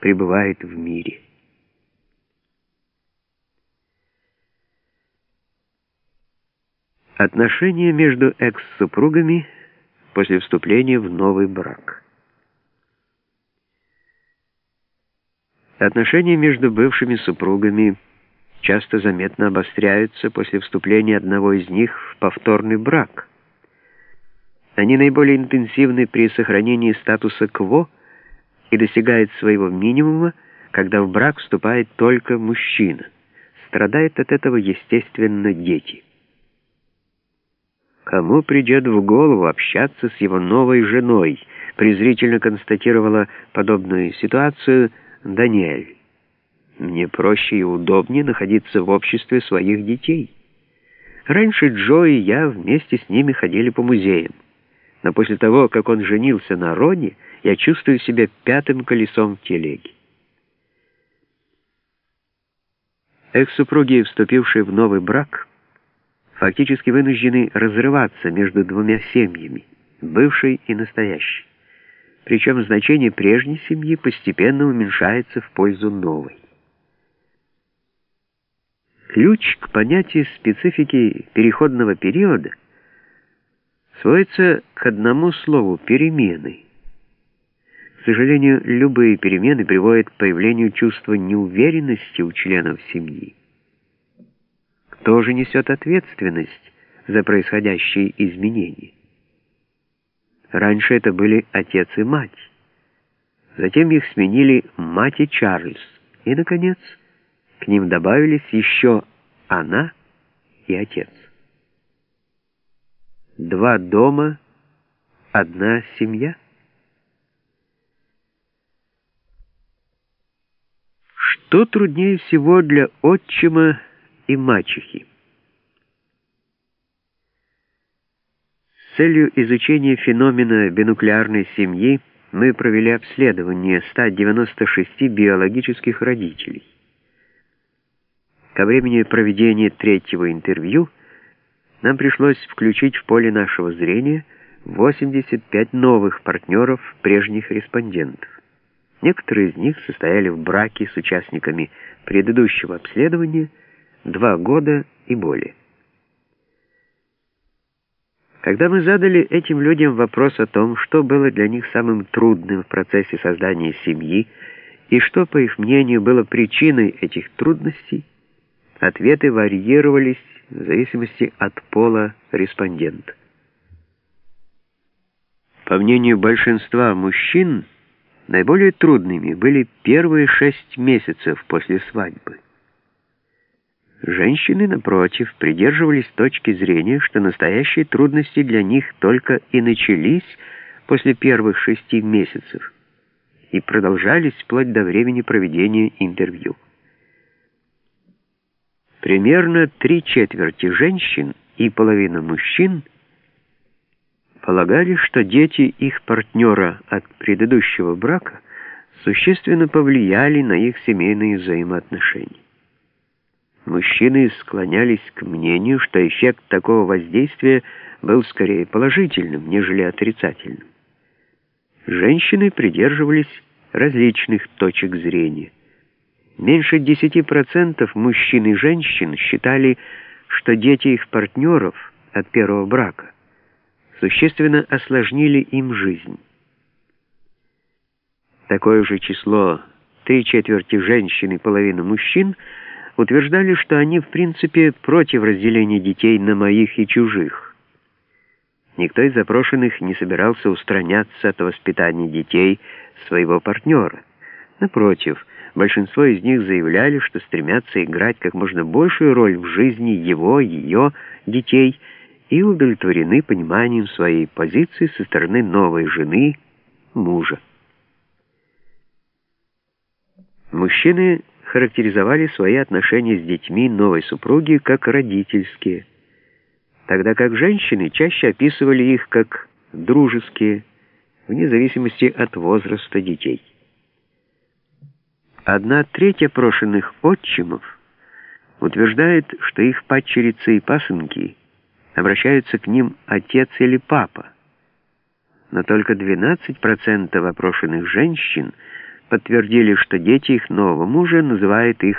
пребывает в мире. Отношения между экс-супругами после вступления в новый брак. Отношения между бывшими супругами часто заметно обостряются после вступления одного из них в повторный брак. Они наиболее интенсивны при сохранении статуса кво и достигают своего минимума, когда в брак вступает только мужчина. Страдают от этого, естественно, дети. Кому придет в голову общаться с его новой женой, презрительно констатировала подобную ситуацию Даниэль. Мне проще и удобнее находиться в обществе своих детей. Раньше Джо и я вместе с ними ходили по музеям. Но после того, как он женился на Роне, я чувствую себя пятым колесом в телеге. Экс-супруги, вступившие в новый брак, фактически вынуждены разрываться между двумя семьями, бывшей и настоящей. Причем значение прежней семьи постепенно уменьшается в пользу новой. Ключ к понятию специфики переходного периода сводится к одному слову «перемены». Сожалению, любые перемены приводят к появлению чувства неуверенности у членов семьи. Кто же несет ответственность за происходящие изменения? Раньше это были отец и мать. Затем их сменили мать и Чарльз. И, наконец, к ним добавились еще она и отец. Два дома, одна семья. Что труднее всего для отчима и мачехи. С целью изучения феномена бинуклеарной семьи мы провели обследование 196 биологических родителей. Ко времени проведения третьего интервью нам пришлось включить в поле нашего зрения 85 новых партнеров прежних респондентов. Некоторые из них состояли в браке с участниками предыдущего обследования – два года и более. Когда мы задали этим людям вопрос о том, что было для них самым трудным в процессе создания семьи и что, по их мнению, было причиной этих трудностей, ответы варьировались в зависимости от пола респондента. По мнению большинства мужчин, наиболее трудными были первые шесть месяцев после свадьбы. Женщины, напротив, придерживались точки зрения, что настоящие трудности для них только и начались после первых шести месяцев и продолжались вплоть до времени проведения интервью. Примерно три четверти женщин и половина мужчин полагали, что дети их партнера от предыдущего брака существенно повлияли на их семейные взаимоотношения. Мужчины склонялись к мнению, что эффект такого воздействия был скорее положительным, нежели отрицательным. Женщины придерживались различных точек зрения. Меньше 10% мужчин и женщин считали, что дети их партнеров от первого брака существенно осложнили им жизнь. Такое же число, три четверти женщин и половина мужчин – утверждали, что они в принципе против разделения детей на моих и чужих. Никто из запрошенных не собирался устраняться от воспитания детей своего партнера. Напротив, большинство из них заявляли, что стремятся играть как можно большую роль в жизни его, ее детей и удовлетворены пониманием своей позиции со стороны новой жены, мужа. Мужчины характеризовали свои отношения с детьми новой супруги как родительские, тогда как женщины чаще описывали их как дружеские, вне зависимости от возраста детей. Одна треть опрошенных отчимов утверждает, что их падчерицы и пасынки обращаются к ним отец или папа, но только 12% опрошенных женщин подтвердили, что дети их нового мужа называют их